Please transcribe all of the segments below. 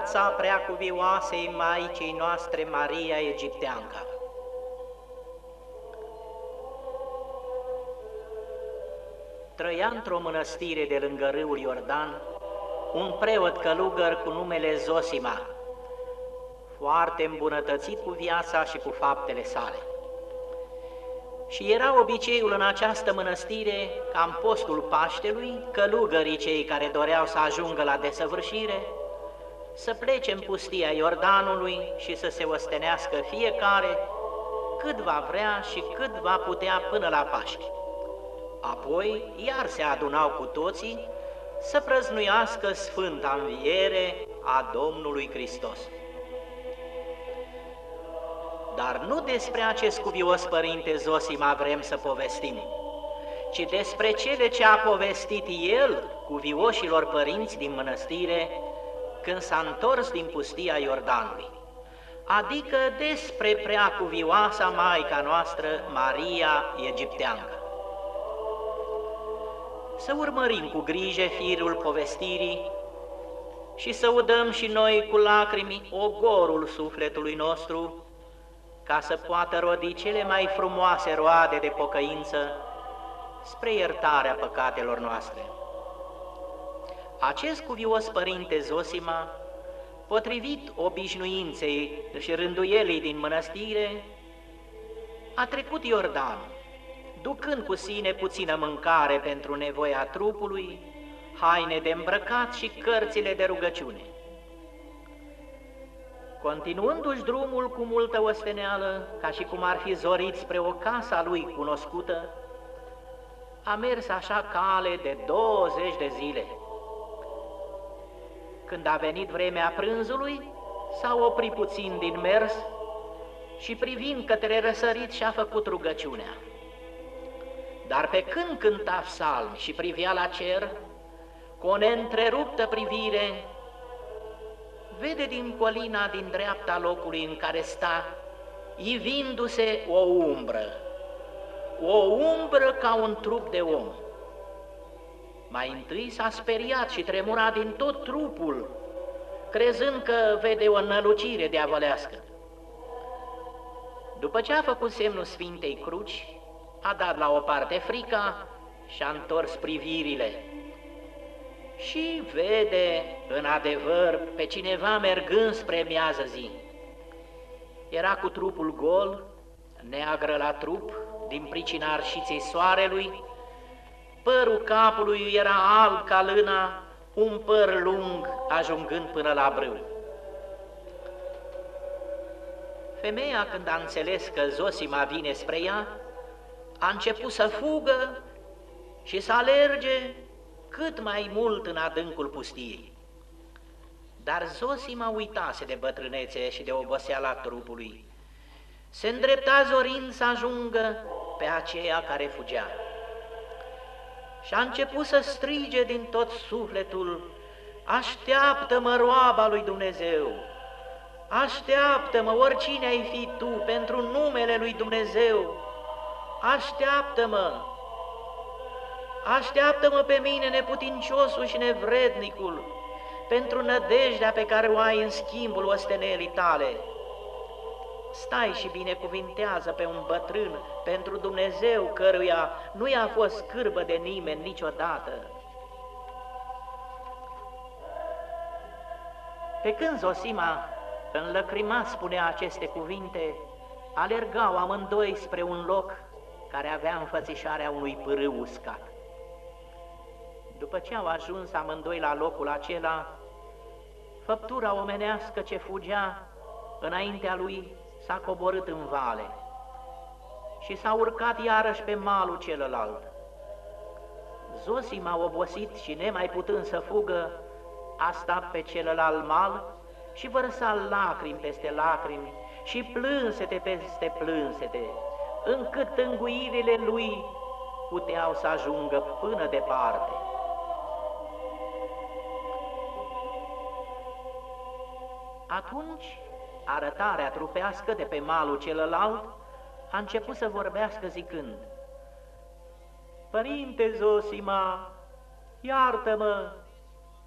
viața preacuvioasei Maicii noastre Maria Egipteanca. Trăia într-o mănăstire de lângă râul Iordan un preot călugăr cu numele Zosima, foarte îmbunătățit cu viața și cu faptele sale. Și era obiceiul în această mănăstire, ca în postul Paștelui, călugării cei care doreau să ajungă la desăvârșire, să plece în pustia Iordanului și să se ostenească fiecare cât va vrea și cât va putea până la Paști. Apoi iar se adunau cu toții să prăznuiască Sfânta Înviere a Domnului Hristos. Dar nu despre acest cuvios Părinte Zosima vrem să povestim, ci despre cele ce a povestit el cuvioșilor părinți din mănăstire când s-a întors din pustia Iordanului, adică despre preacuvioasa Maica noastră, Maria Egipteancă. Să urmărim cu grijă firul povestirii și să udăm și noi cu lacrimi ogorul sufletului nostru, ca să poată rodi cele mai frumoase roade de pocăință spre iertarea păcatelor noastre. Acest cuvios părinte Zosima, potrivit obișnuinței și rânduielii din mănăstire, a trecut Iordan, ducând cu sine puțină mâncare pentru nevoia trupului, haine de îmbrăcat și cărțile de rugăciune. Continuându-și drumul cu multă osteneală, ca și cum ar fi zorit spre o casă a lui cunoscută, a mers așa cale de 20 de zile. Când a venit vremea prânzului, s-a oprit puțin din mers și privind către răsărit și-a făcut rugăciunea. Dar pe când cânta psalm și privea la cer, cu o neîntreruptă privire, vede din colina din dreapta locului în care sta, ivindu-se o umbră, o umbră ca un trup de om. Mai întâi s-a speriat și tremura din tot trupul, crezând că vede o nălucire diavolească. După ce a făcut semnul Sfintei Cruci, a dat la o parte frica și a întors privirile și vede în adevăr pe cineva mergând spre miază zi. Era cu trupul gol, neagră la trup, din pricina arșiței soarelui, părul capului era alb ca lâna, un păr lung ajungând până la brâu. Femeia, când a înțeles că Zosima vine spre ea, a început să fugă și să alerge cât mai mult în adâncul pustiei. Dar Zosima uitase de bătrânețe și de oboseala trupului. Se îndrepta zorind să ajungă pe aceea care fugea. Și a început să strige din tot sufletul, Așteaptă-mă roaba lui Dumnezeu! Așteaptă-mă, oricine ai fi tu, pentru numele lui Dumnezeu! Așteaptă-mă! Așteaptă-mă pe mine, neputinciosul și nevrednicul, pentru nădejdea pe care o ai în schimbul ostenelii tale. Stai și binecuvintează pe un bătrân pentru Dumnezeu căruia nu i-a fost scârbă de nimeni niciodată. Pe când Zosima înlăcrimat spunea aceste cuvinte, alergau amândoi spre un loc care avea înfățișarea unui pârâu uscat. După ce au ajuns amândoi la locul acela, făptura omenească ce fugea înaintea lui s-a coborât în vale și s-a urcat iarăși pe malul celălalt. Zosim a obosit și nemai putând să fugă, a stat pe celălalt mal și vărsa lacrimi peste lacrimi și plânsete peste plânsete încât tânguirile lui puteau să ajungă până departe. Atunci, arătarea trupească de pe malul celălalt a început să vorbească zicând, Părinte Zosima, iartă-mă,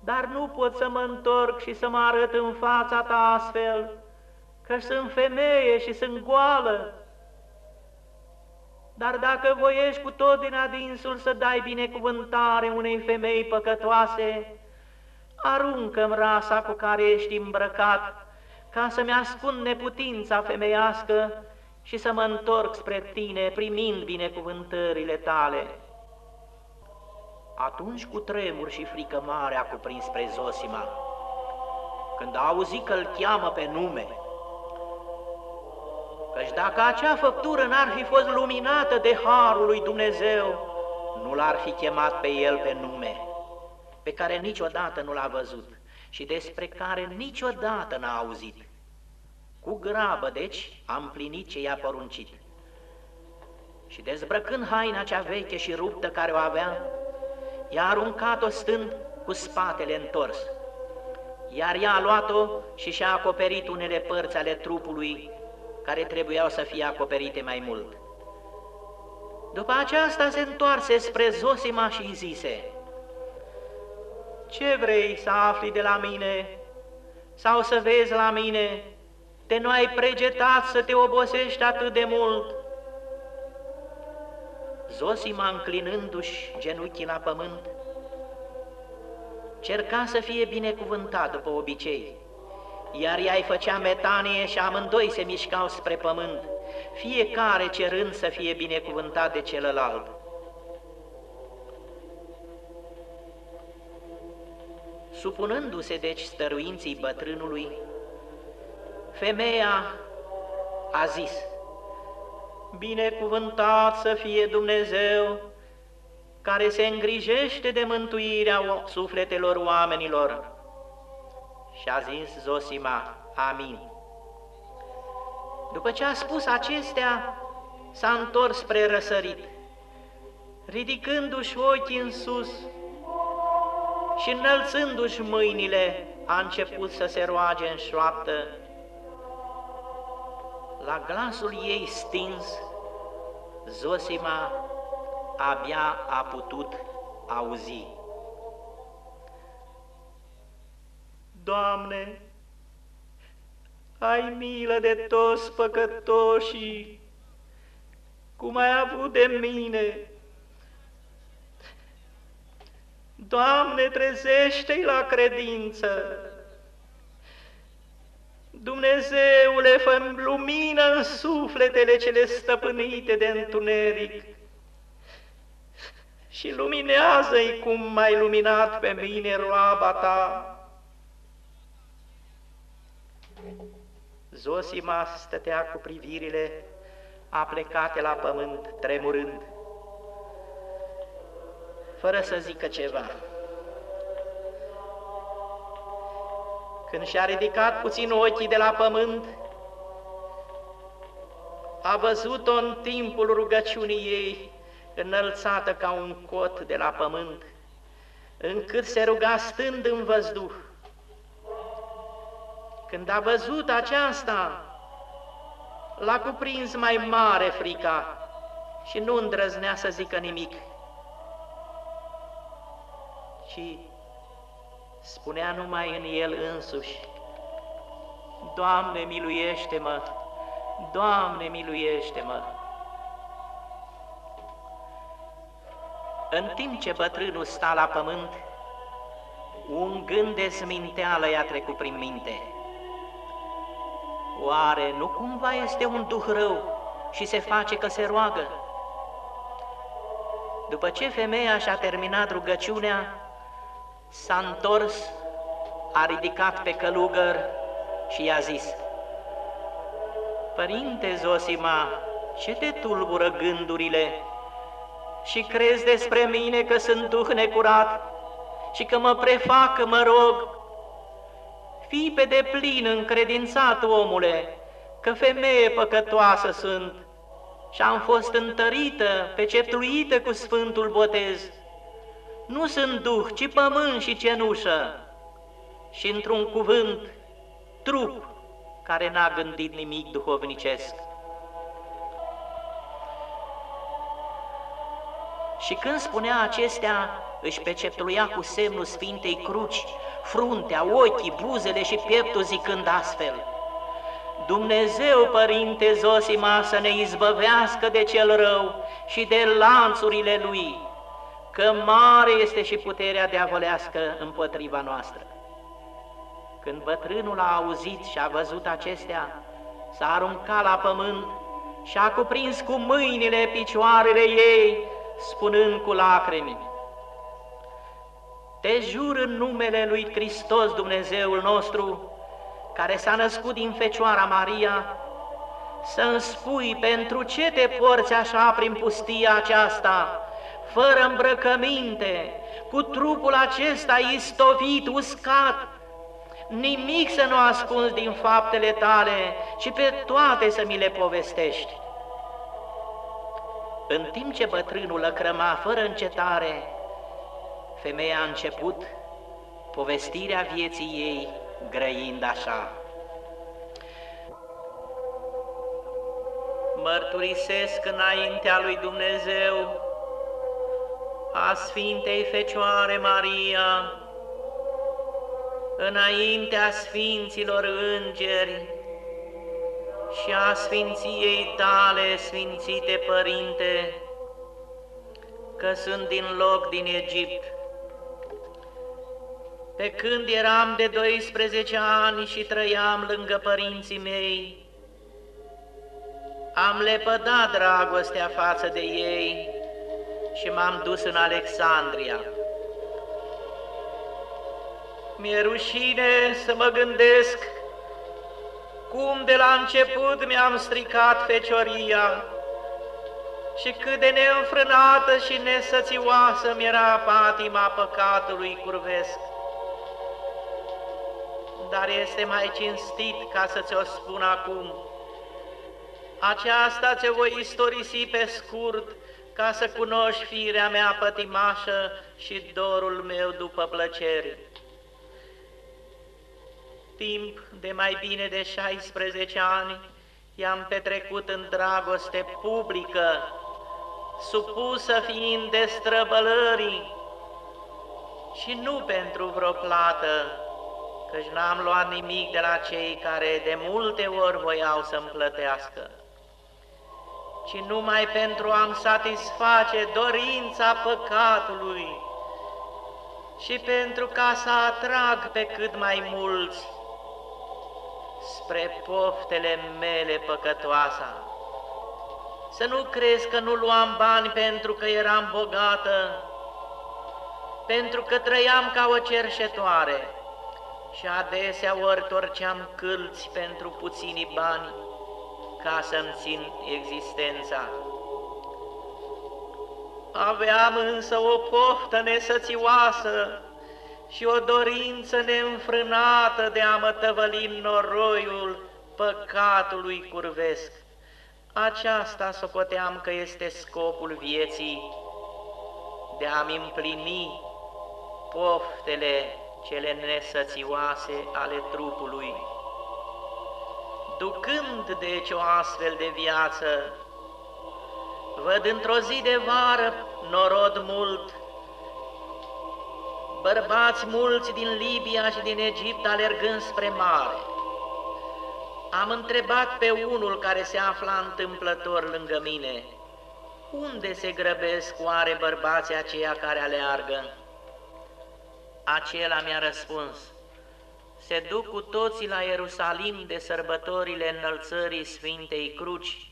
dar nu pot să mă întorc și să mă arăt în fața ta astfel, că sunt femeie și sunt goală. Dar dacă voiești cu tot din adinsul să dai binecuvântare unei femei păcătoase, aruncă-mi rasa cu care ești îmbrăcat, ca să-mi ascund neputința femeiască și să mă întorc spre tine primind binecuvântările tale. Atunci cu tremur și frică mare a cuprins spre Zosima, când a auzit că îl cheamă pe nume, căci dacă acea făptură n-ar fi fost luminată de Harul lui Dumnezeu, nu l-ar fi chemat pe el pe nume, pe care niciodată nu l-a văzut și despre care niciodată n-a auzit. Cu grabă, deci, a împlinit ce i-a poruncit. Și dezbrăcând haina cea veche și ruptă care o avea, i-a aruncat-o stând cu spatele întors, iar ea a luat-o și și-a acoperit unele părți ale trupului care trebuiau să fie acoperite mai mult. După aceasta se întoarse spre Zosima și zise, Ce vrei să afli de la mine sau să vezi la mine? Te nu ai pregetat să te obosești atât de mult?" Zosima, înclinându-și genunchii la pământ, cerca să fie binecuvântat după obicei, iar ea îi făcea metanie și amândoi se mișcau spre pământ, fiecare cerând să fie binecuvântat de celălalt. Supunându-se deci stăruinții bătrânului, femeia a zis, Binecuvântat să fie Dumnezeu, care se îngrijește de mântuirea sufletelor oamenilor. Și a zis Zosima, Amin. După ce a spus acestea, s-a întors spre răsărit, ridicându-și ochii în sus și înălțându-și mâinile, a început să se roage în șoaptă. La glasul ei stins, Zosima abia a putut auzi. Doamne, ai milă de toți păcătoșii, cum ai avut de mine. Doamne, trezește-i la credință. Dumnezeule, fă lumină în sufletele cele stăpânite de întuneric și luminează-i cum m-ai luminat pe mine, roaba ta. Zosima stătea cu privirile aplecate la pământ, tremurând, fără să zică ceva. Când și-a ridicat puțin ochii de la pământ, a văzut-o în timpul rugăciunii ei, înălțată ca un cot de la pământ, încât se ruga stând în văzduh. Când a văzut aceasta, l-a cuprins mai mare frica și nu îndrăznea să zică nimic, ci spunea numai în el însuși, Doamne, miluiește-mă! Doamne, miluiește-mă! În timp ce bătrânul sta la pământ, un gând de sminteală i-a trecut prin minte. Oare nu cumva este un duh rău și se face că se roagă? După ce femeia și-a terminat rugăciunea, s-a întors, a ridicat pe călugăr și i-a zis, Părinte Zosima, ce te tulbură gândurile și crezi despre mine că sunt duh necurat și că mă prefac că mă rog? Fii pe deplin încredințat, omule, că femeie păcătoasă sunt și am fost întărită, pecetluită cu Sfântul Botez nu sunt duh, ci pământ și cenușă, și într-un cuvânt, trup care n-a gândit nimic duhovnicesc. Și când spunea acestea, își peceptuia cu semnul Sfintei Cruci, fruntea, ochii, buzele și pieptul zicând astfel, Dumnezeu, Părinte Zosima, să ne izbăvească de cel rău și de lanțurile Lui, că mare este și puterea diavolească împotriva noastră. Când bătrânul a auzit și a văzut acestea, s-a aruncat la pământ și a cuprins cu mâinile picioarele ei, spunând cu lacrimi, Te jur în numele lui Hristos Dumnezeul nostru, care s-a născut din Fecioara Maria, să-mi spui pentru ce te porți așa prin pustia aceasta, fără îmbrăcăminte, cu trupul acesta istovit, uscat, nimic să nu ascunzi din faptele tale, ci pe toate să mi le povestești. În timp ce bătrânul lăcrăma fără încetare, femeia a început povestirea vieții ei grăind așa. Mărturisesc înaintea lui Dumnezeu a Sfintei Fecioare Maria, înaintea Sfinților Îngeri și a Sfinției tale, Sfințite Părinte, că sunt din loc din Egipt. Pe când eram de 12 ani și trăiam lângă părinții mei, am lepădat dragostea față de ei și m-am dus în Alexandria. Mi-e rușine să mă gândesc cum de la început mi-am stricat fecioria și cât de neînfrânată și nesățioasă mi-era patima păcatului curvesc. Dar este mai cinstit ca să ți-o spun acum. Aceasta ți voi istorisi pe scurt, ca să cunoști firea mea pătimașă și dorul meu după plăceri. Timp de mai bine de 16 ani i-am petrecut în dragoste publică, supusă fiind de străbălării și nu pentru vreo plată, căci n-am luat nimic de la cei care de multe ori voiau să-mi plătească, ci numai pentru a-mi satisface dorința păcatului și pentru ca să atrag pe cât mai mulți spre poftele mele păcătoasa. Să nu crezi că nu luam bani pentru că eram bogată, pentru că trăiam ca o cerșetoare și adesea ori torceam câlți pentru puțini bani ca să-mi țin existența. Aveam însă o poftă nesățioasă și o dorință neînfrânată de a mă tăvăli în noroiul păcatului curvesc. Aceasta socoteam că este scopul vieții, de a-mi împlini poftele cele nesățioase ale trupului. Ducând deci o astfel de viață, văd într-o zi de vară norod mult, bărbați mulți din Libia și din Egipt alergând spre mare. Am întrebat pe unul care se afla întâmplător lângă mine, unde se grăbesc oare bărbații aceia care aleargă? Acela mi-a răspuns, se duc cu toții la Ierusalim de sărbătorile înălțării Sfintei Cruci,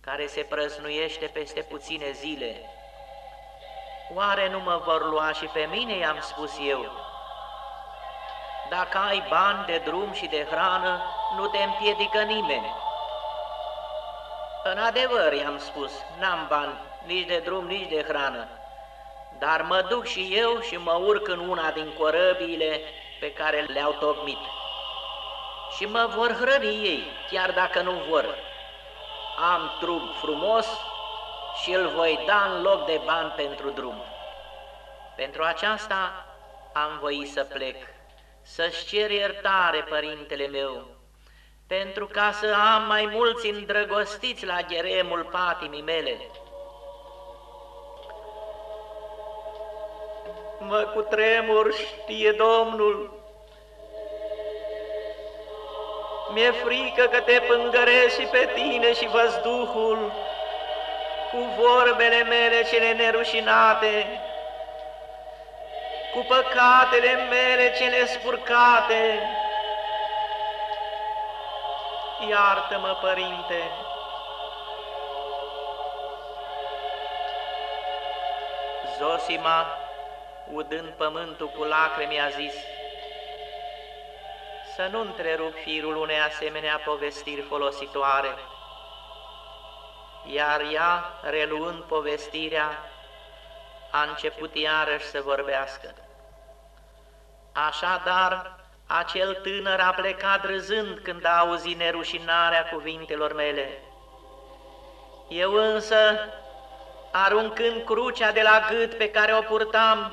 care se prăznuiește peste puține zile. Oare nu mă vor lua și pe mine, i-am spus eu. Dacă ai bani de drum și de hrană, nu te împiedică nimeni. În adevăr, i-am spus, n-am bani nici de drum, nici de hrană, dar mă duc și eu și mă urc în una din corăbiile pe care le-au tocmit. Și mă vor hrăni ei, chiar dacă nu vor. Am trup frumos, și îl voi da în loc de bani pentru drum. Pentru aceasta am voit să plec, să-și cer iertare, părintele meu, pentru ca să am mai mulți îndrăgostiți la gheremul patimii mele. Mă cu tremur știe Domnul. Mi-e frică că te pângăresc și pe tine și văzduhul cu vorbele mele cele nerușinate, cu păcatele mele cele spurcate. Iartă-mă, Părinte! Zosima, udând pământul cu lacrimi, a zis, să nu întrerup firul unei asemenea povestiri folositoare. Iar ea, reluând povestirea, a început iarăși să vorbească. Așadar, acel tânăr a plecat râzând când a auzit nerușinarea cuvintelor mele. Eu însă aruncând crucea de la gât pe care o purtam,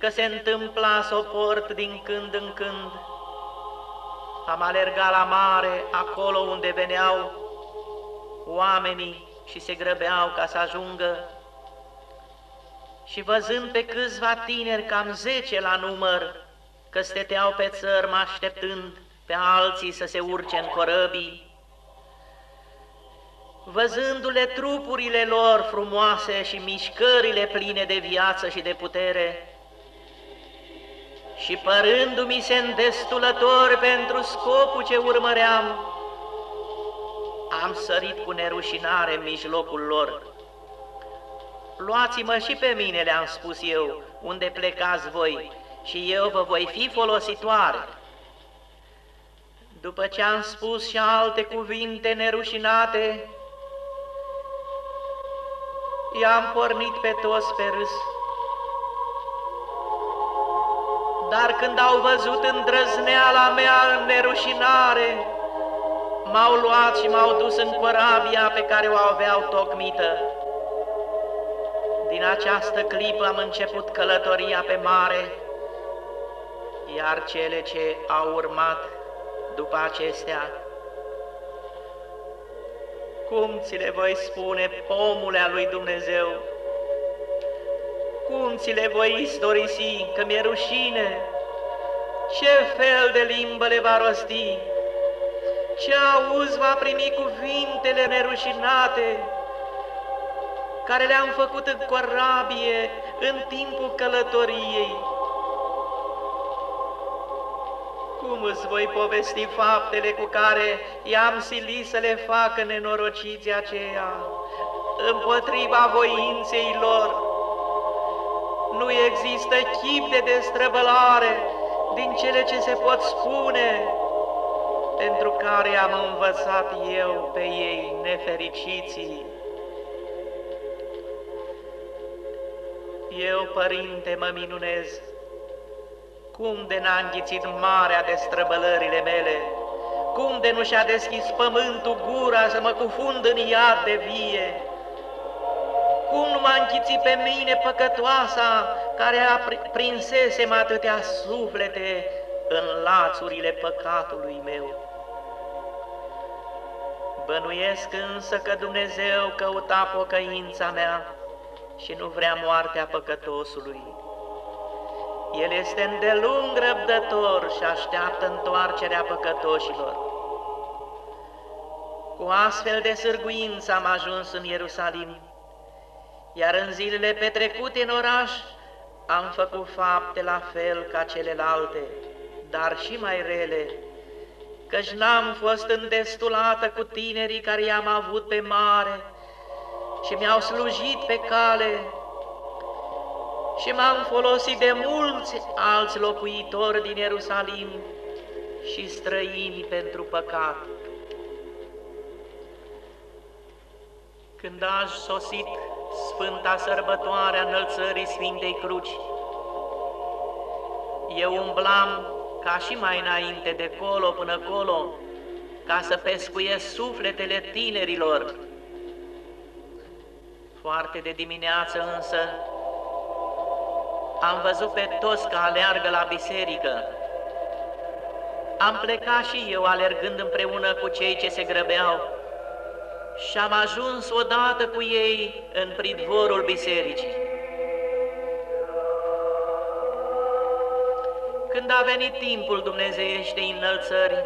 că se întâmpla să o port din când în când. Am alergat la mare, acolo unde veneau oamenii și se grăbeau ca să ajungă. Și văzând pe câțiva tineri, cam zece la număr, că stăteau pe țărm așteptând pe alții să se urce în corăbii, văzându-le trupurile lor frumoase și mișcările pline de viață și de putere, și părându-mi se îndestulător pentru scopul ce urmăream, am sărit cu nerușinare în mijlocul lor. Luați-mă și pe mine, le-am spus eu, unde plecați voi, și eu vă voi fi folositoare. După ce am spus și alte cuvinte nerușinate, i-am pornit pe toți pe râs. Dar când au văzut îndrăzneala mea în nerușinare, m-au luat și m-au dus în corabia pe care o aveau tocmită. Din această clipă am început călătoria pe mare, iar cele ce au urmat după acestea cum ți le voi spune, pomule a lui Dumnezeu? Cum ți le voi istorisi, că mi-e rușine? Ce fel de limbă le va rosti? Ce auz va primi cuvintele nerușinate, care le-am făcut în corabie în timpul călătoriei? cum îți voi povesti faptele cu care i-am silit să le facă nenorociții aceia împotriva voinței lor. Nu există chip de destrăbălare din cele ce se pot spune, pentru care am învățat eu pe ei nefericiții. Eu, Părinte, mă minunez cum de n-a înghițit marea de străbălările mele? Cum de nu și-a deschis pământul gura să mă cufund în iad de vie? Cum nu m-a închițit pe mine păcătoasa care a prinsesem atâtea suflete în lațurile păcatului meu? Bănuiesc însă că Dumnezeu căuta pocăința mea și nu vrea moartea păcătosului. El este îndelung răbdător și așteaptă întoarcerea păcătoșilor. Cu astfel de sârguință am ajuns în Ierusalim, iar în zilele petrecute în oraș am făcut fapte la fel ca celelalte, dar și mai rele, căci n-am fost îndestulată cu tinerii care i-am avut pe mare și mi-au slujit pe cale și m-am folosit de mulți alți locuitori din Ierusalim și străini pentru păcat. Când aș sosit Sfânta Sărbătoare a Înălțării Sfintei Cruci, eu umblam ca și mai înainte, de colo până colo, ca să pescuiesc sufletele tinerilor. Foarte de dimineață însă, am văzut pe toți că aleargă la biserică. Am plecat și eu alergând împreună cu cei ce se grăbeau și am ajuns odată cu ei în pridvorul bisericii. Când a venit timpul Dumnezeiește înălțării,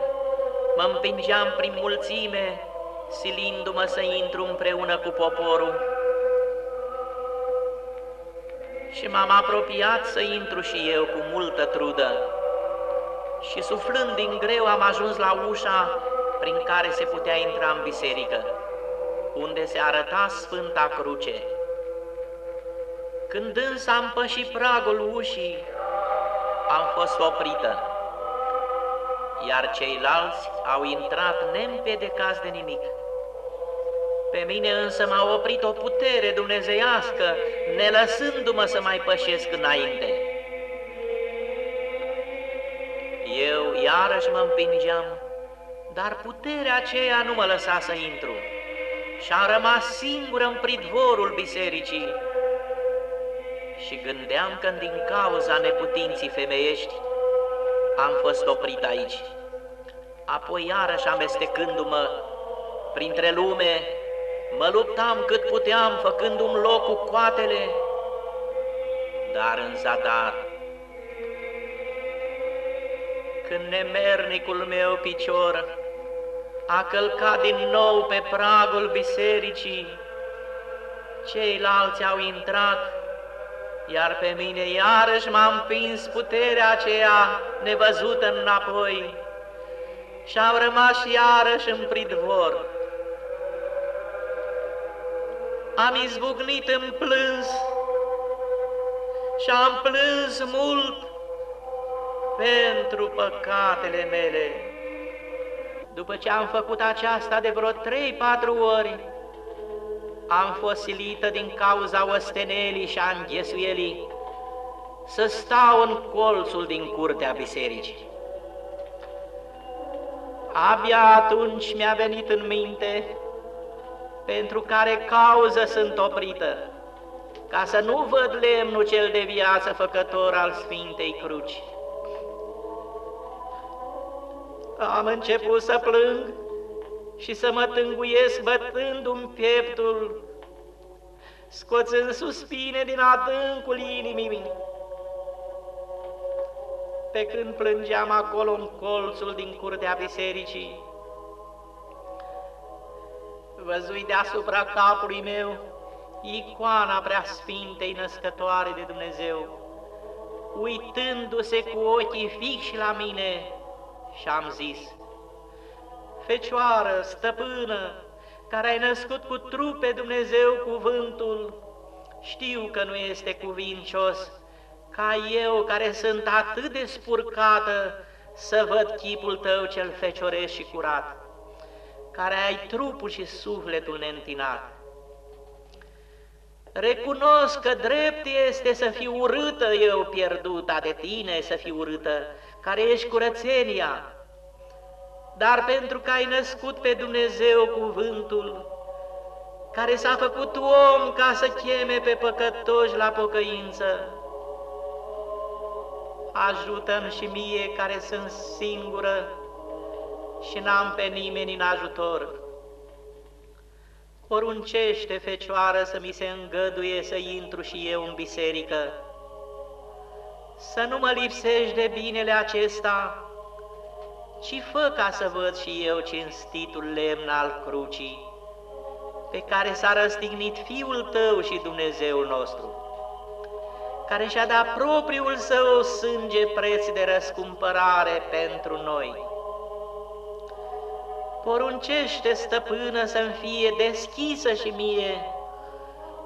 mă împingeam prin mulțime, silindu-mă să intru împreună cu poporul. Și m-am apropiat să intru și eu cu multă trudă. Și suflând din greu am ajuns la ușa prin care se putea intra în biserică, unde se arăta Sfânta Cruce. Când însă am pășit pragul ușii, am fost oprită, iar ceilalți au intrat nempedecați de nimic. Pe mine însă m-a oprit o putere dumnezeiască, ne lăsându-mă să mai pășesc înainte. Eu iarăși mă împingeam, dar puterea aceea nu mă lăsa să intru și am rămas singur în pridvorul bisericii, și gândeam că din cauza neputinții femeiești am fost oprit aici. Apoi iarăși amestecându-mă printre lume, mă luptam cât puteam, făcându-mi loc cu coatele, dar în zadar. Când nemernicul meu picior a călcat din nou pe pragul bisericii, ceilalți au intrat iar pe mine iarăși m-a împins puterea aceea nevăzută înapoi și am rămas iarăși în pridvor. Am izbucnit în plâns și am plâns mult pentru păcatele mele. După ce am făcut aceasta de vreo trei-patru ori, am fost silită din cauza ostenelii și a înghesuielii să stau în colțul din curtea bisericii. Abia atunci mi-a venit în minte pentru care cauză sunt oprită, ca să nu văd lemnul cel de viață făcător al Sfintei Cruci. Am început să plâng și să mă tânguiesc bătându-mi pieptul, scoțând suspine din adâncul inimii. Pe când plângeam acolo în colțul din curtea bisericii, văzui deasupra capului meu icoana prea Sfintei Născătoare de Dumnezeu, uitându-se cu ochii fixi la mine și am zis, Fecioară, stăpână, care ai născut cu trupe Dumnezeu cuvântul, știu că nu este cuvincios ca eu, care sunt atât de spurcată, să văd chipul tău cel fecioresc și curat, care ai trupul și sufletul neîntinat. Recunosc că drept este să fiu urâtă eu pierduta de tine, să fiu urâtă, care ești curățenia, dar pentru că ai născut pe Dumnezeu cuvântul, care s-a făcut om ca să cheme pe păcătoși la pocăință, ajută-mi și mie care sunt singură și n-am pe nimeni în ajutor. Poruncește, Fecioară, să mi se îngăduie să intru și eu în biserică, să nu mă lipsești de binele acesta, și fă ca să văd și eu cinstitul lemn al crucii, pe care s-a răstignit Fiul Tău și Dumnezeul nostru, care și-a dat propriul său sânge preț de răscumpărare pentru noi. Poruncește, stăpână, să-mi fie deschisă și mie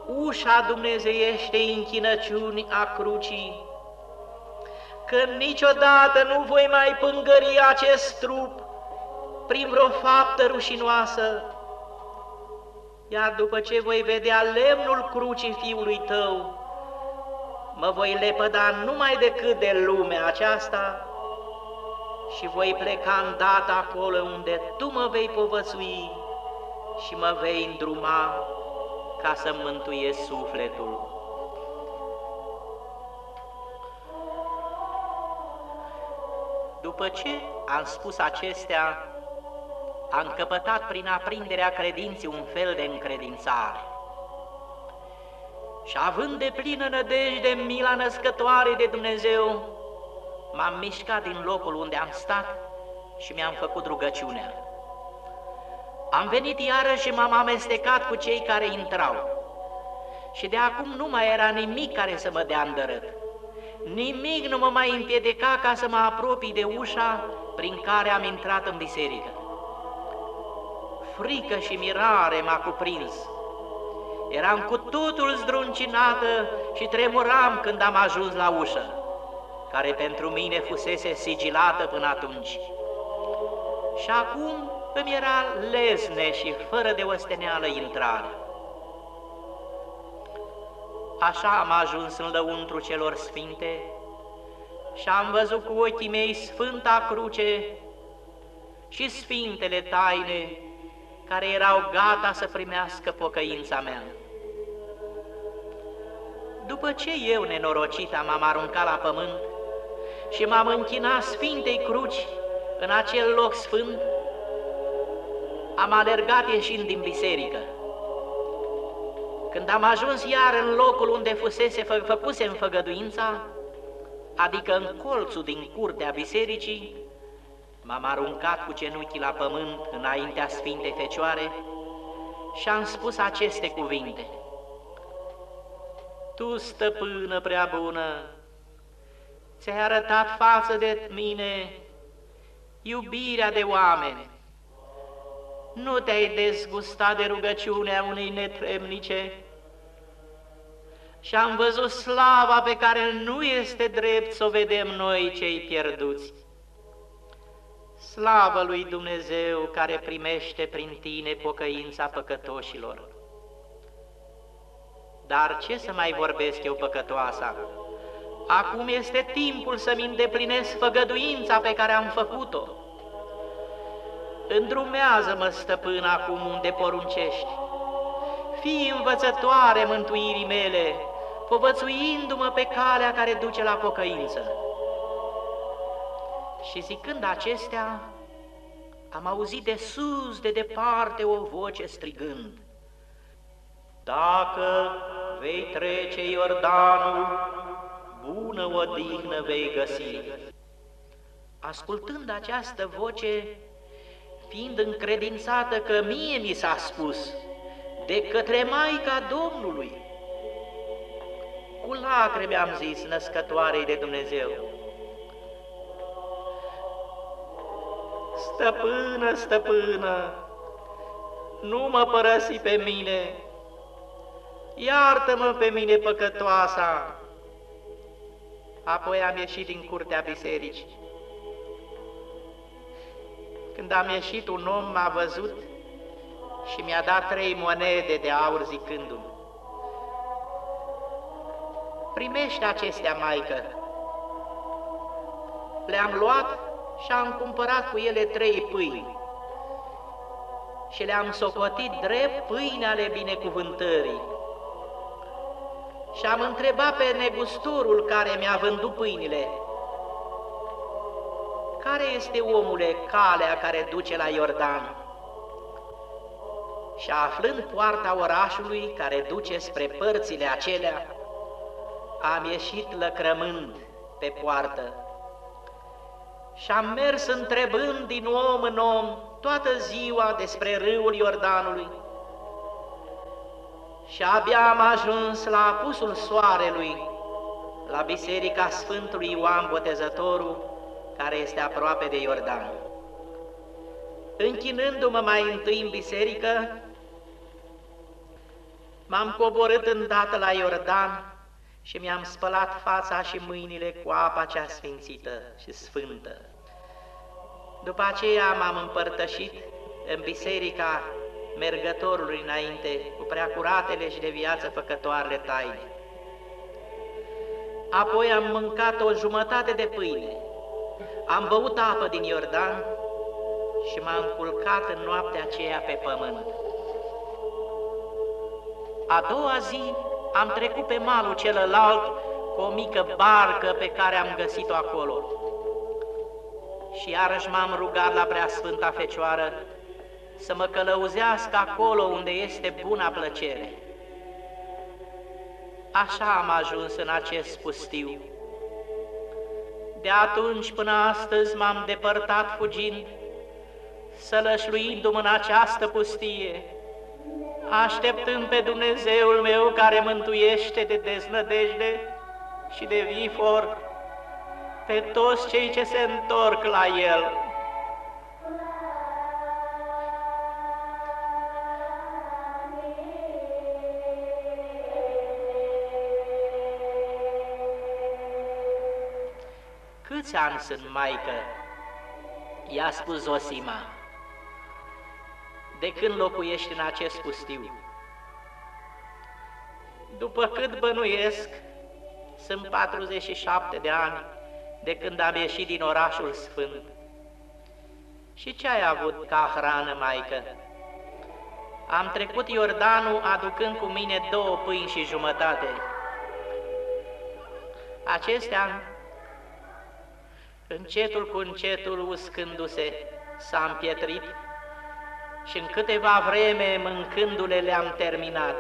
ușa dumnezeiește închinăciuni a crucii, că niciodată nu voi mai pângări acest trup prin vreo faptă rușinoasă, iar după ce voi vedea lemnul crucii Fiului Tău, mă voi lepăda numai decât de lumea aceasta și voi pleca îndată acolo unde Tu mă vei povățui și mă vei îndruma ca să mântuiesc sufletul. După ce am spus acestea, am căpătat prin aprinderea credinței un fel de încredințare. Și având de plină nădejde mila născătoare de Dumnezeu, m-am mișcat din locul unde am stat și mi-am făcut rugăciunea. Am venit iarăși și m-am amestecat cu cei care intrau. Și de acum nu mai era nimic care să mă dea îndărât. Nimic nu mă mai împiedica ca să mă apropii de ușa prin care am intrat în biserică. Frică și mirare m-a cuprins. Eram cu totul zdruncinată și tremuram când am ajuns la ușă, care pentru mine fusese sigilată până atunci. Și acum îmi era lezne și fără de osteneală intrare. Așa am ajuns în lăuntru celor sfinte și am văzut cu ochii mei Sfânta Cruce și Sfintele Taine care erau gata să primească pocăința mea. După ce eu, nenorocita, m-am aruncat la pământ și m-am închinat Sfintei Cruci în acel loc sfânt, am alergat ieșind din biserică. Când am ajuns iar în locul unde fusese fă, făcuse înfăgăduința, adică în colțul din curtea bisericii, m-am aruncat cu genunchii la pământ înaintea Sfintei Fecioare și am spus aceste cuvinte. Tu, stăpână prea bună, ți-ai arătat față de mine iubirea de oameni, nu te-ai dezgustat de rugăciunea unei netremnice și am văzut slava pe care nu este drept să o vedem noi cei pierduți. Slavă lui Dumnezeu care primește prin tine pocăința păcătoșilor. Dar ce să mai vorbesc eu păcătoasa? Acum este timpul să-mi îndeplinesc făgăduința pe care am făcut-o. Îndrumează-mă, stăpân, acum unde poruncești. Fii învățătoare mântuirii mele, povățuindu-mă pe calea care duce la pocăință. Și zicând acestea, am auzit de sus, de departe, o voce strigând, Dacă vei trece Iordanul, bună odihnă vei găsi. Ascultând această voce, fiind încredințată că mie mi s-a spus de către Maica Domnului. Cu lacrimi am zis născătoarei de Dumnezeu, Stăpână, stăpână, nu mă părăsi pe mine, iartă-mă pe mine păcătoasa. Apoi am ieșit din curtea bisericii. Când am ieșit, un om m-a văzut și mi-a dat trei monede de aur zicându-mi, Primește acestea, maică. Le-am luat și am cumpărat cu ele trei pâini și le-am socotit drept pâine ale binecuvântării. Și am întrebat pe negustorul care mi-a vândut pâinile, care este, omule, calea care duce la Iordan? Și aflând poarta orașului care duce spre părțile acelea, am ieșit lăcrămând pe poartă și am mers întrebând din om în om toată ziua despre râul Iordanului. Și abia am ajuns la apusul soarelui, la biserica Sfântului Ioan Botezătorul, care este aproape de Iordan. Închinându-mă mai întâi în biserică, m-am coborât îndată la Iordan și mi-am spălat fața și mâinile cu apa cea sfințită și sfântă. După aceea m-am împărtășit în biserica mergătorului înainte, cu preacuratele și de viață făcătoarele taine. Apoi am mâncat o jumătate de pâine am băut apă din Iordan și m-am culcat în noaptea aceea pe pământ. A doua zi am trecut pe malul celălalt cu o mică barcă pe care am găsit-o acolo. Și iarăși m-am rugat la Preasfânta Fecioară să mă călăuzească acolo unde este buna plăcere. Așa am ajuns în acest pustiu De atunci până astăzi m-am depărtat fugind, sălășluindu-mă în această pustie, așteptând pe Dumnezeul meu care mântuiește de deznădejde și de vifor pe toți cei ce se întorc la El. Câți ani sunt, Maică? I-a spus Zosima. De când locuiești în acest pustiu? După cât bănuiesc, sunt 47 de ani de când am ieșit din orașul sfânt. Și ce ai avut ca hrană, Maică? Am trecut Iordanul aducând cu mine două pâini și jumătate. Acestea încetul cu încetul uscându-se, s-a împietrit și în câteva vreme mâncându-le le-am terminat.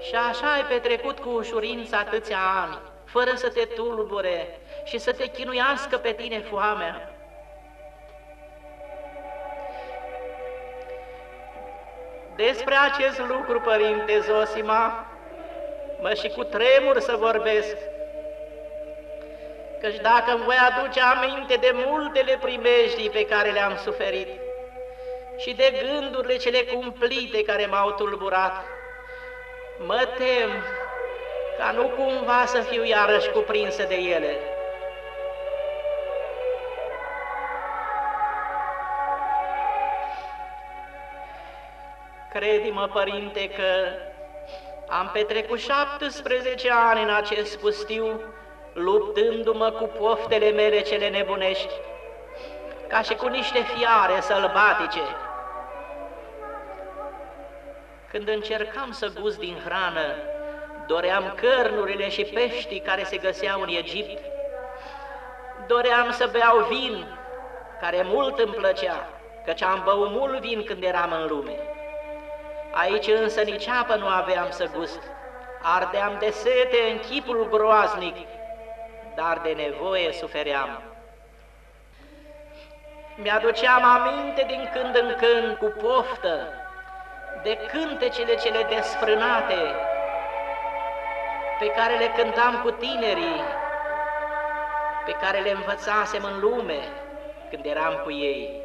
Și așa ai petrecut cu ușurință atâția ani, fără să te tulbure și să te chinuiască pe tine foamea. Despre acest lucru, Părinte Zosima, mă și cu tremur să vorbesc, căci dacă îmi voi aduce aminte de multele primejdii pe care le-am suferit și de gândurile cele cumplite care m-au tulburat, mă tem ca nu cumva să fiu iarăși cuprinsă de ele. Crede-mă, Părinte, că am petrecut 17 ani în acest pustiu, luptându-mă cu poftele mele cele nebunești, ca și cu niște fiare sălbatice. Când încercam să gust din hrană, doream cărnurile și peștii care se găseau în Egipt, doream să beau vin, care mult îmi plăcea, căci am băut mult vin când eram în lume. Aici însă nici apă nu aveam să gust, ardeam de sete în chipul groaznic dar de nevoie sufeream. Mi-aduceam aminte din când în când cu poftă de cântecele cele desfrânate pe care le cântam cu tinerii, pe care le învățasem în lume când eram cu ei.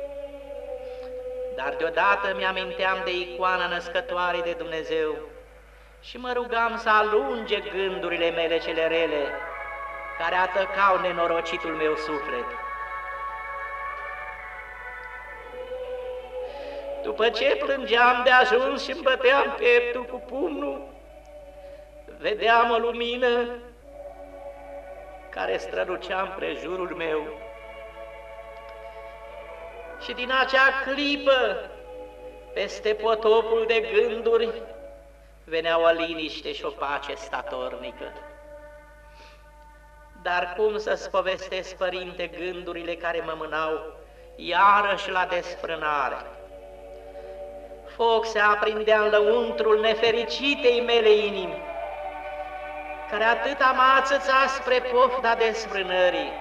Dar deodată mi-aminteam de icoana născătoare de Dumnezeu și mă rugam să alunge gândurile mele cele rele, care atăcau nenorocitul meu suflet. După ce plângeam de ajuns și îmi băteam pieptul cu pumnul, vedeam o lumină care strălucea în prejurul meu. Și din acea clipă, peste potopul de gânduri, venea o liniște și o pace statornică. Dar cum să-ți povestesc, Părinte, gândurile care mă mânau, iarăși la desfrânare? Foc se aprindea în lăuntrul nefericitei mele inimi, care atât am ațăța spre pofta desfrânării.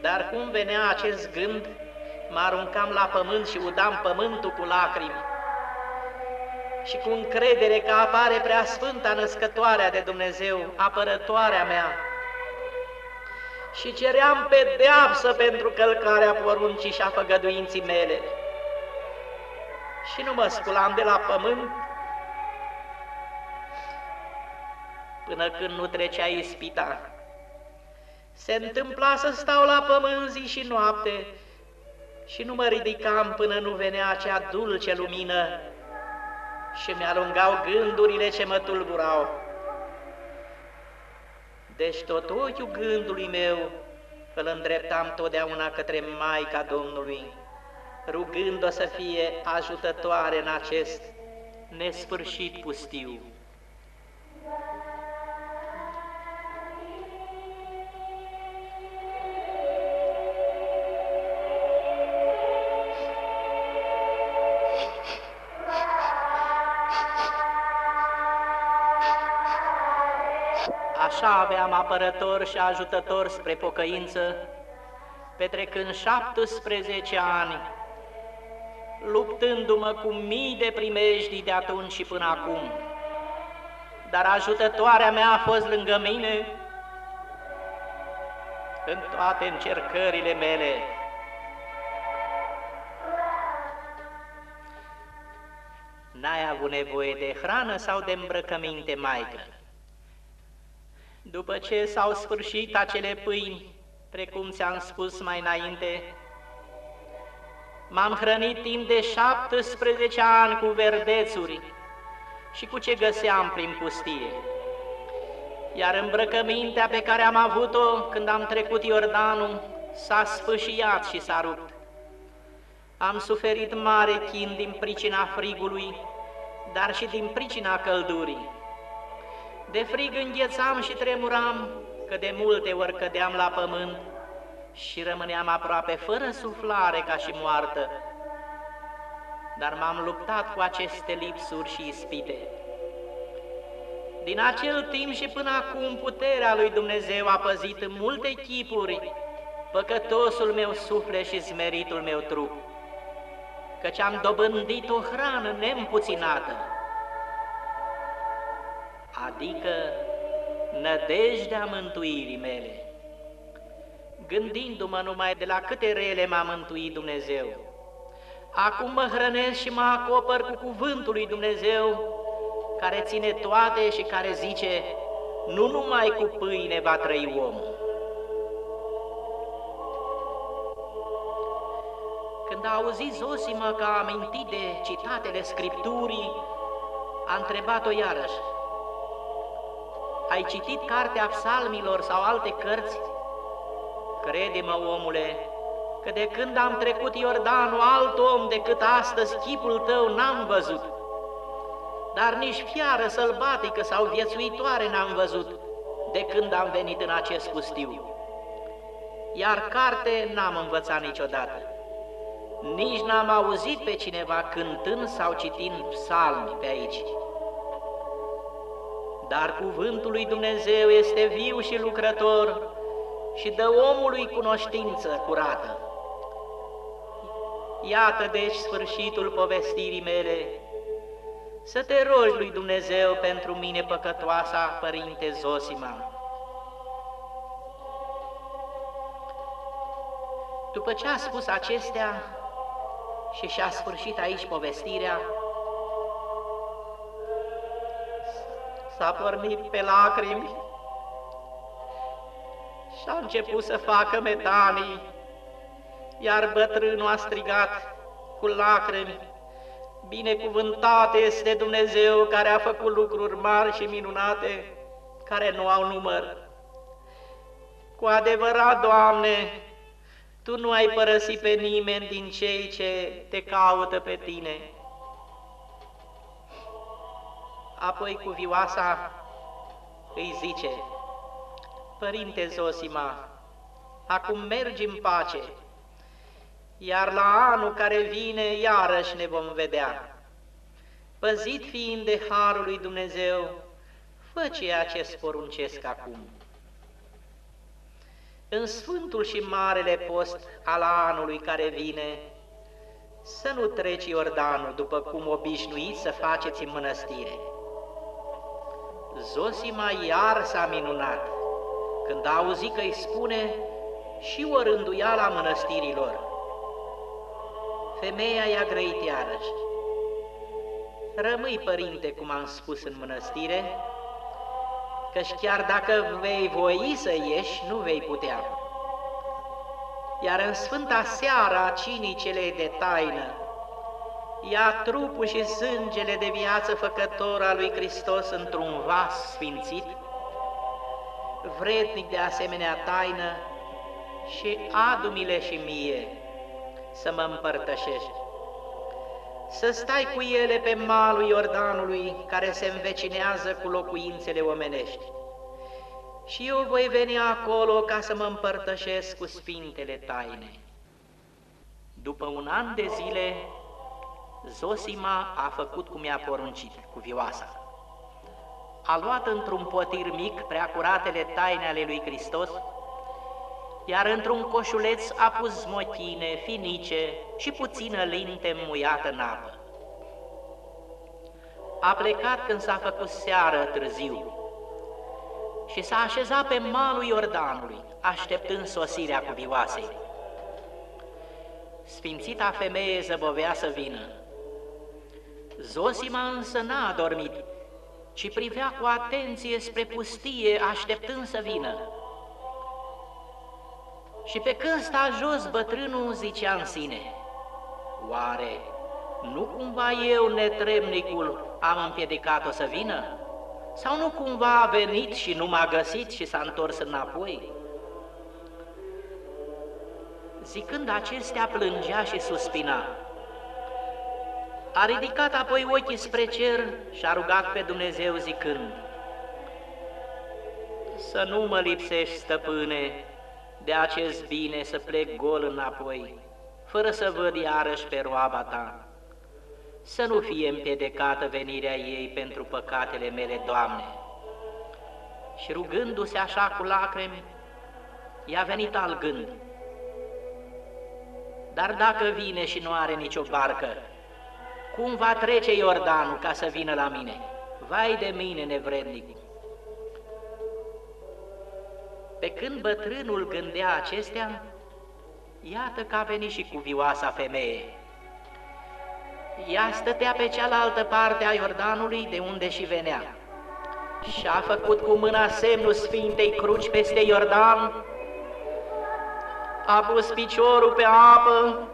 Dar cum venea acest gând, mă aruncam la pământ și udam pământul cu lacrimi și cu încredere că apare prea sfânta născătoarea de Dumnezeu, apărătoarea mea. Și ceream pedeapsă pentru călcarea poruncii și a făgăduinții mele. Și nu mă sculam de la pământ până când nu trecea ispita. Se întâmpla să stau la pământ zi și noapte și nu mă ridicam până nu venea acea dulce lumină și mi-alungau gândurile ce mă tulburau. Deci tot ochiul gândului meu îl îndreptam totdeauna către Maica Domnului, rugând-o să fie ajutătoare în acest nesfârșit pustiu. Apărător și ajutător spre pocăință, petrecând 17 ani, luptându-mă cu mii de primejdii de atunci și până acum. Dar ajutătoarea mea a fost lângă mine în toate încercările mele. N-ai avut nevoie de hrană sau de îmbrăcăminte, maică? După ce s-au sfârșit acele pâini, precum ți-am spus mai înainte, m-am hrănit timp de 17 ani cu verdețuri și cu ce găseam prin pustie. Iar îmbrăcămintea pe care am avut-o când am trecut Iordanul s-a sfâșiat și s-a rupt. Am suferit mare chin din pricina frigului, dar și din pricina căldurii. De frig înghețam și tremuram, că de multe ori cădeam la pământ și rămâneam aproape fără suflare ca și moartă. Dar m-am luptat cu aceste lipsuri și ispite. Din acel timp și până acum puterea lui Dumnezeu a păzit în multe chipuri păcătosul meu suflet și smeritul meu trup, căci am dobândit o hrană neîmpuținată, adică nădejdea mântuirii mele. Gândindu-mă numai de la câte rele m-a mântuit Dumnezeu, acum mă hrănesc și mă acopăr cu cuvântul lui Dumnezeu, care ține toate și care zice, nu numai cu pâine va trăi omul. Când a auzit Zosima că a amintit de citatele Scripturii, a întrebat-o iarăși, ai citit cartea psalmilor sau alte cărți? Crede-mă, omule, că de când am trecut Iordanul, alt om decât astăzi chipul tău n-am văzut, dar nici fiară sălbatică sau viețuitoare n-am văzut de când am venit în acest pustiu. Iar carte n-am învățat niciodată. Nici n-am auzit pe cineva cântând sau citind psalmi pe aici dar cuvântul lui Dumnezeu este viu și lucrător și dă omului cunoștință curată. Iată deci sfârșitul povestirii mele, să te rogi lui Dumnezeu pentru mine păcătoasa, Părinte Zosima. După ce a spus acestea și și-a sfârșit aici povestirea, s-a pornit pe lacrimi și a început să facă metanii, iar bătrânul a strigat cu lacrimi, Binecuvântat este Dumnezeu care a făcut lucruri mari și minunate, care nu au număr. Cu adevărat, Doamne, Tu nu ai părăsit pe nimeni din cei ce te caută pe Tine apoi cu vioasa îi zice, Părinte Zosima, acum mergi în pace, iar la anul care vine iarăși ne vom vedea. Păzit fiind de Harul lui Dumnezeu, fă ceea ce-ți poruncesc acum. În Sfântul și Marele Post al anului care vine, să nu treci Iordanul după cum obișnuiți să faceți în mănăstire Zosima iar s-a minunat când a auzit că îi spune și o rânduială a mănăstirilor. Femeia i-a grăit iarăși. Rămâi, părinte, cum am spus în mănăstire, căci chiar dacă vei voi să ieși, nu vei putea. Iar în sfânta seara a cinii cele de taină, ia trupul și sângele de viață făcător al lui Hristos într-un vas sfințit, vrednic de asemenea taină, și adu-mi-le și mie să mă împărtășești. Să stai cu ele pe malul Iordanului care se învecinează cu locuințele omenești. Și eu voi veni acolo ca să mă împărtășesc cu sfintele taine. După un an de zile, Zosima a făcut cum i-a poruncit, cu vioasa. a luat într-un potir mic preacuratele taine ale lui Hristos, iar într-un coșuleț a pus smochine, finice și puțină linte muiată în apă. A plecat când s-a făcut seară târziu și s-a așezat pe malul Iordanului, așteptând sosirea cuvioasei. Sfințita femeie zăbovea să vină. Zosima însă n-a adormit, ci privea cu atenție spre pustie, așteptând să vină. Și pe când sta jos, bătrânul zicea în sine, Oare nu cumva eu, netremnicul, am împiedicat-o să vină? Sau nu cumva a venit și nu m-a găsit și s-a întors înapoi? Zicând acestea, plângea și suspina. A ridicat apoi ochii spre cer și a rugat pe Dumnezeu zicând, Să nu mă lipsești, stăpâne, de acest bine să plec gol înapoi, fără să văd iarăși pe roaba ta. Să nu fie împiedecată venirea ei pentru păcatele mele, Doamne. Și rugându-se așa cu lacrimi, i-a venit al gând. Dar dacă vine și nu are nicio barcă, cum va trece Iordanul ca să vină la mine? Vai de mine, nevrednic! Pe când bătrânul gândea acestea, iată că a venit și cuvioasa femeie. Ea stătea pe cealaltă parte a Iordanului, de unde și venea. Și a făcut cu mâna semnul Sfintei Cruci peste Iordan, a pus piciorul pe apă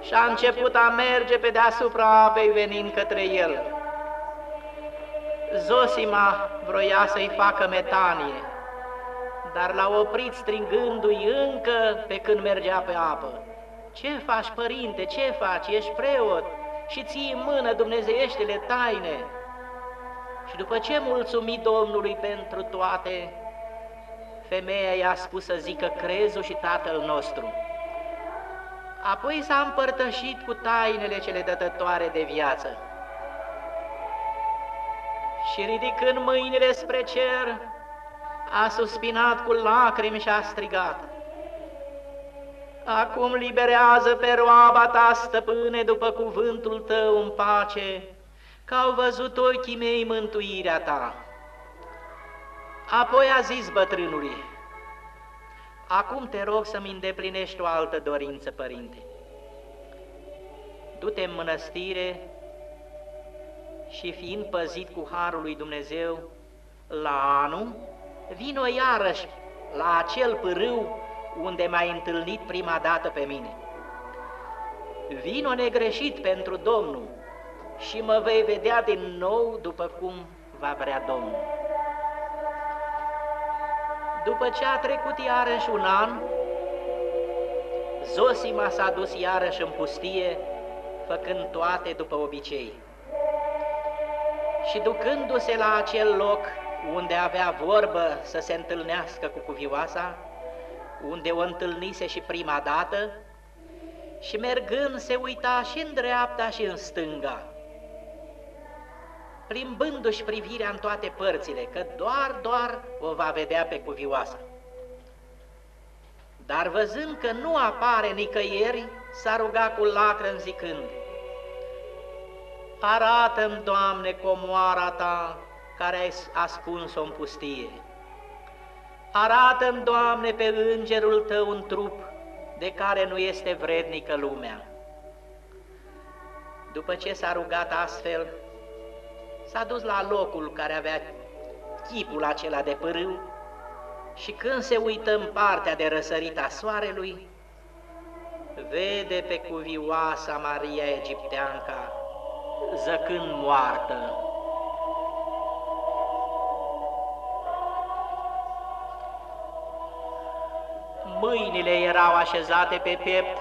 și a început a merge pe deasupra apei venind către el. Zosima vroia să-i facă metanie, dar l-a oprit strigându-i încă pe când mergea pe apă. Ce faci, părinte, ce faci? Ești preot și ții în mână dumnezeieștele taine. Și după ce mulțumi Domnului pentru toate, femeia i-a spus să zică crezul și tatăl nostru. Apoi s-a împărtășit cu tainele cele dătătoare de viață. Și ridicând mâinile spre cer, a suspinat cu lacrimi și a strigat. Acum liberează pe roaba ta, stăpâne, după cuvântul tău în pace, că au văzut ochii mei mântuirea ta. Apoi a zis bătrânului, Acum te rog să-mi îndeplinești o altă dorință, Părinte. Du-te în mănăstire și fiind păzit cu Harul lui Dumnezeu, la anul, vino iarăși la acel pârâu unde m-ai întâlnit prima dată pe mine. Vino negreșit pentru Domnul și mă vei vedea din nou după cum va vrea Domnul. După ce a trecut iarăși un an, Zosima s-a dus iarăși în pustie, făcând toate după obicei. Și ducându-se la acel loc unde avea vorbă să se întâlnească cu cuvioasa, unde o întâlnise și prima dată, și mergând se uita și în dreapta și în stânga, plimbându-și privirea în toate părțile, că doar, doar o va vedea pe cuvioasa. Dar văzând că nu apare nicăieri, s-a rugat cu lacrimi zicând, Arată-mi, Doamne, comoara Ta care ai ascuns-o în pustie. Arată-mi, Doamne, pe îngerul Tău un trup de care nu este vrednică lumea. După ce s-a rugat astfel, s-a dus la locul care avea chipul acela de pârâu și când se uită în partea de răsărit a soarelui, vede pe cuvioasa Maria Egipteanca zăcând moartă. Mâinile erau așezate pe piept,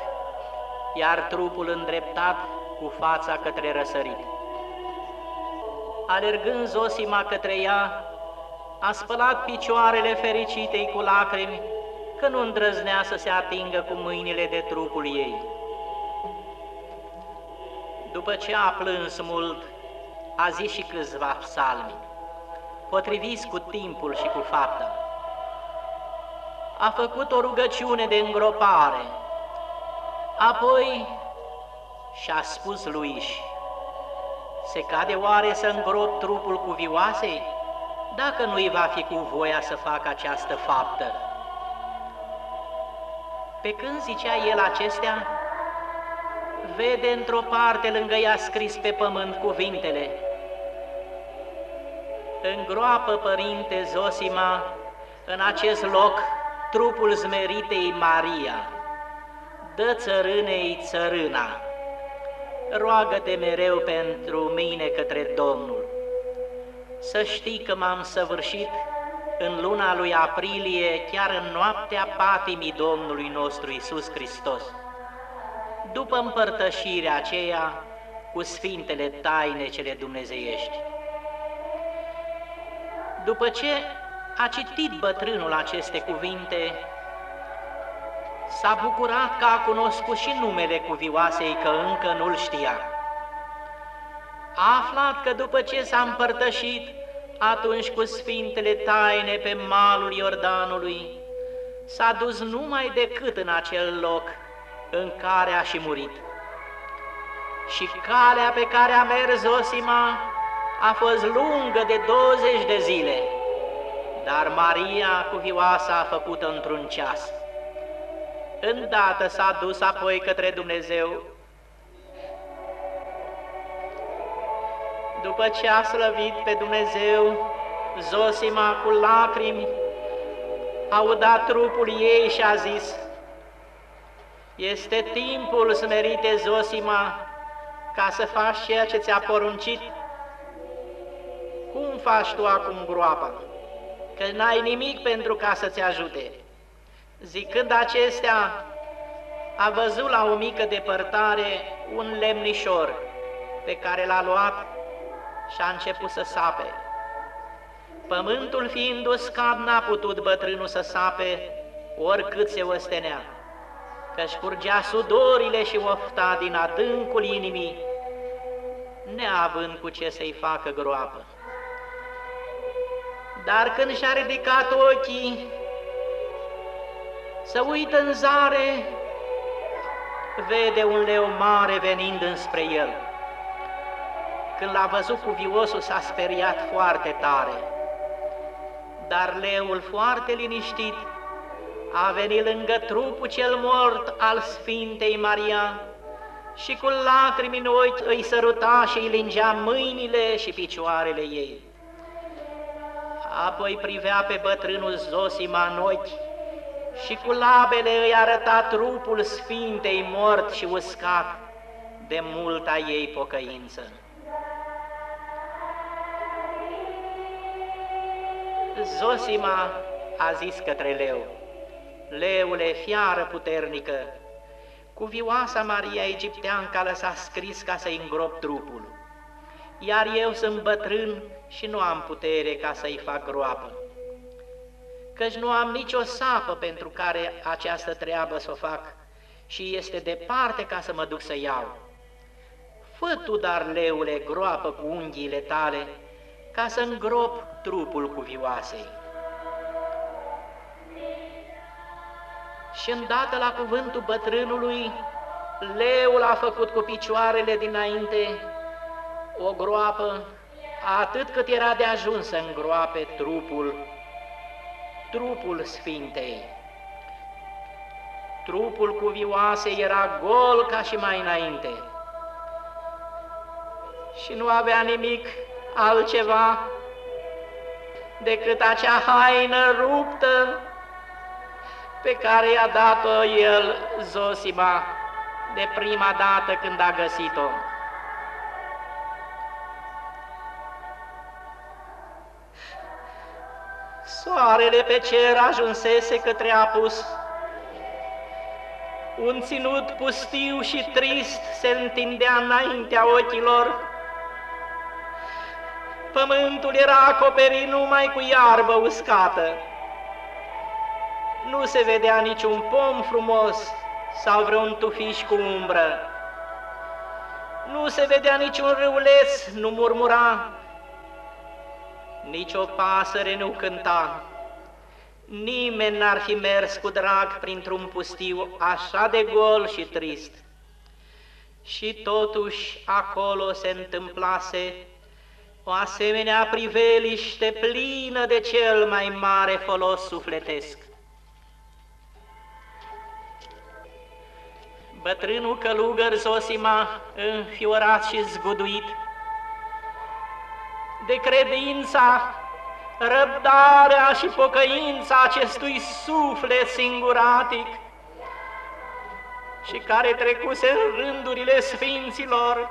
iar trupul îndreptat cu fața către răsărit alergând Zosima către ea, a spălat picioarele fericitei cu lacrimi, că nu îndrăznea să se atingă cu mâinile de trupul ei. După ce a plâns mult, a zis și câțiva psalmi. potriviți cu timpul și cu fapta. A făcut o rugăciune de îngropare, apoi și-a spus lui se cade oare să îngrop trupul cu vioasei, dacă nu-i va fi cu voia să facă această faptă? Pe când zicea el acestea, vede într-o parte lângă ea scris pe pământ cuvintele, Îngroapă, Părinte Zosima, în acest loc trupul zmeritei Maria, dă țărânei țărâna, roagă-te mereu pentru mine către Domnul. Să știi că m-am săvârșit în luna lui aprilie, chiar în noaptea patimii Domnului nostru Isus Hristos, după împărtășirea aceea cu sfintele taine cele dumnezeiești. După ce a citit bătrânul aceste cuvinte, s-a bucurat că a cunoscut și numele cuvioasei, că încă nu-l știa. A aflat că după ce s-a împărtășit atunci cu sfintele taine pe malul Iordanului, s-a dus numai decât în acel loc în care a și murit. Și calea pe care a mers Zosima a fost lungă de 20 de zile, dar Maria cuvioasa a făcut într-un ceas. Îndată s-a dus apoi către Dumnezeu. După ce a slăvit pe Dumnezeu, Zosima cu lacrimi a udat trupul ei și a zis, Este timpul, smerite Zosima, ca să faci ceea ce ți-a poruncit. Cum faci tu acum groapa? Că n-ai nimic pentru ca să-ți ajute. Zicând acestea, a văzut la o mică depărtare un lemnișor pe care l-a luat și a început să sape. Pământul fiind uscat, n-a putut bătrânul să sape oricât se ostenea, că-și curgea sudorile și ofta din adâncul inimii, neavând cu ce să-i facă groapă. Dar când și-a ridicat ochii, să uită în zare, vede un leu mare venind înspre el. Când l-a văzut cu viosul, s-a speriat foarte tare, dar leul foarte liniștit a venit lângă trupul cel mort al Sfintei Maria și cu lacrimi în ochi îi săruta și îi lingea mâinile și picioarele ei. Apoi privea pe bătrânul Zosima în ochi și cu labele îi arăta trupul Sfintei mort și uscat de multa ei pocăință. Zosima a zis către leu, Leule, fiară puternică, cu vioasa Maria Egipteanca lăsa scris ca să-i îngrop trupul, iar eu sunt bătrân și nu am putere ca să-i fac groapă căci nu am nicio sapă pentru care această treabă să o fac și este departe ca să mă duc să iau. Fă tu, dar, leule, groapă cu unghiile tale, ca să îngrop trupul cu vioasei. Și îndată la cuvântul bătrânului, leul a făcut cu picioarele dinainte o groapă, atât cât era de ajuns să îngroape trupul trupul Sfintei. Trupul cu vioase era gol ca și mai înainte și nu avea nimic altceva decât acea haină ruptă pe care i-a dat-o el Zosima de prima dată când a găsit-o. Soarele pe cer ajunsese către apus. Un ținut pustiu și trist se întindea înaintea ochilor. Pământul era acoperit numai cu iarbă uscată. Nu se vedea niciun pom frumos sau vreun tufiș cu umbră. Nu se vedea niciun râuleț, nu murmura nici o pasăre nu cânta, nimeni n-ar fi mers cu drag printr-un pustiu așa de gol și trist. Și totuși acolo se întâmplase o asemenea priveliște plină de cel mai mare folos sufletesc. Bătrânul călugăr Zosima, înfiorat și zguduit, de credința, răbdarea și pocăința acestui suflet singuratic și care trecuse în rândurile sfinților,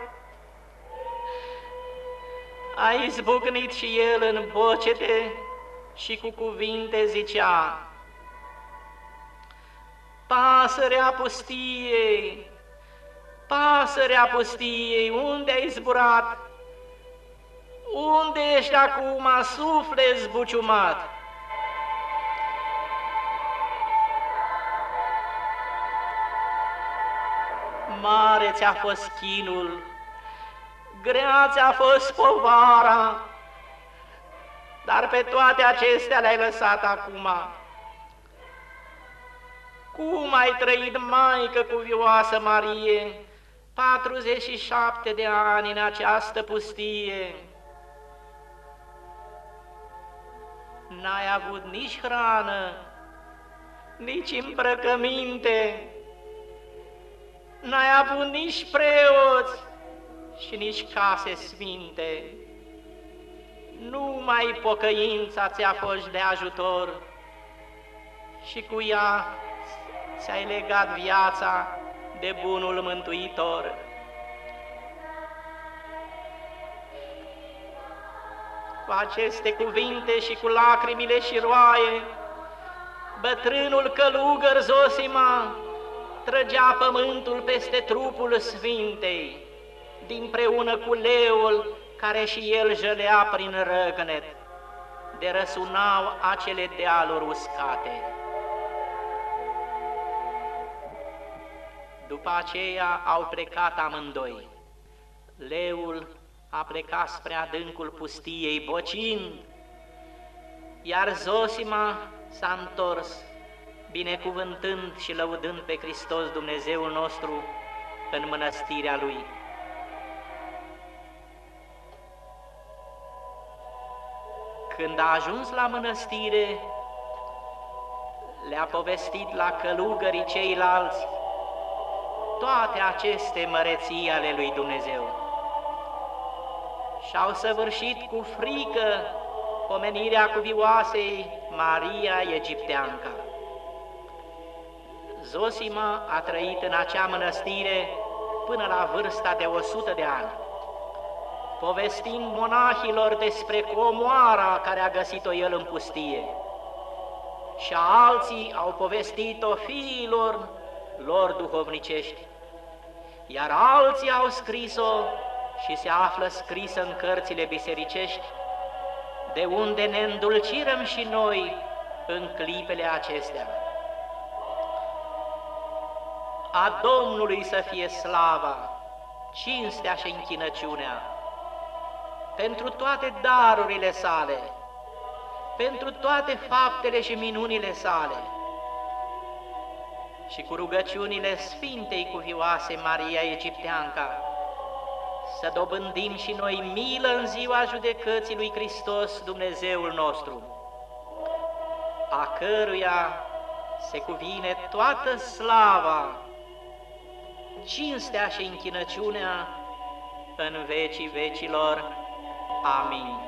a izbucnit și el în bocete și cu cuvinte zicea, Pasărea pustiei, pasărea pustiei, unde ai zburat? Unde ești acum, suflet zbuciumat? Mare ți-a fost chinul, grea ți-a fost povara, dar pe toate acestea le-ai lăsat acum. Cum ai trăit, Maică cuvioasă Marie, 47 de ani în această pustie? N-ai avut nici hrană, nici îmbrăcăminte, n-ai avut nici preoți și nici case sfinte. Numai pocăința ți-a fost de ajutor și cu ea ți-ai legat viața de bunul Mântuitor. Cu aceste cuvinte și cu lacrimile și roaie, bătrânul călugăr Zosima trăgea pământul peste trupul Sfintei, dinpreună cu leul care și el jălea prin răgnet, de răsunau acele dealuri uscate. După aceea au plecat amândoi. Leul a plecat spre adâncul pustiei bocind, iar Zosima s-a întors, binecuvântând și lăudând pe Hristos Dumnezeul nostru în mănăstirea Lui. Când a ajuns la mănăstire, le-a povestit la călugării ceilalți toate aceste măreții ale lui Dumnezeu. Și-au săvârșit cu frică pomenirea cuvioasei Maria Egipteanca. Zosima a trăit în acea mănăstire până la vârsta de 100 de ani, povestind monahilor despre comoara care a găsit-o el în pustie. Și alții au povestit-o fiilor lor duhovnicești, iar alții au scris-o și se află scrisă în cărțile bisericești, de unde ne îndulcirăm și noi în clipele acestea. A Domnului să fie slava, cinstea și închinăciunea, pentru toate darurile sale, pentru toate faptele și minunile sale, și cu rugăciunile Sfintei Cuvioase Maria Egipteanca, să dobândim și noi milă în ziua judecății lui Hristos, Dumnezeul nostru, a căruia se cuvine toată slava, cinstea și închinăciunea în vecii vecilor. Amin.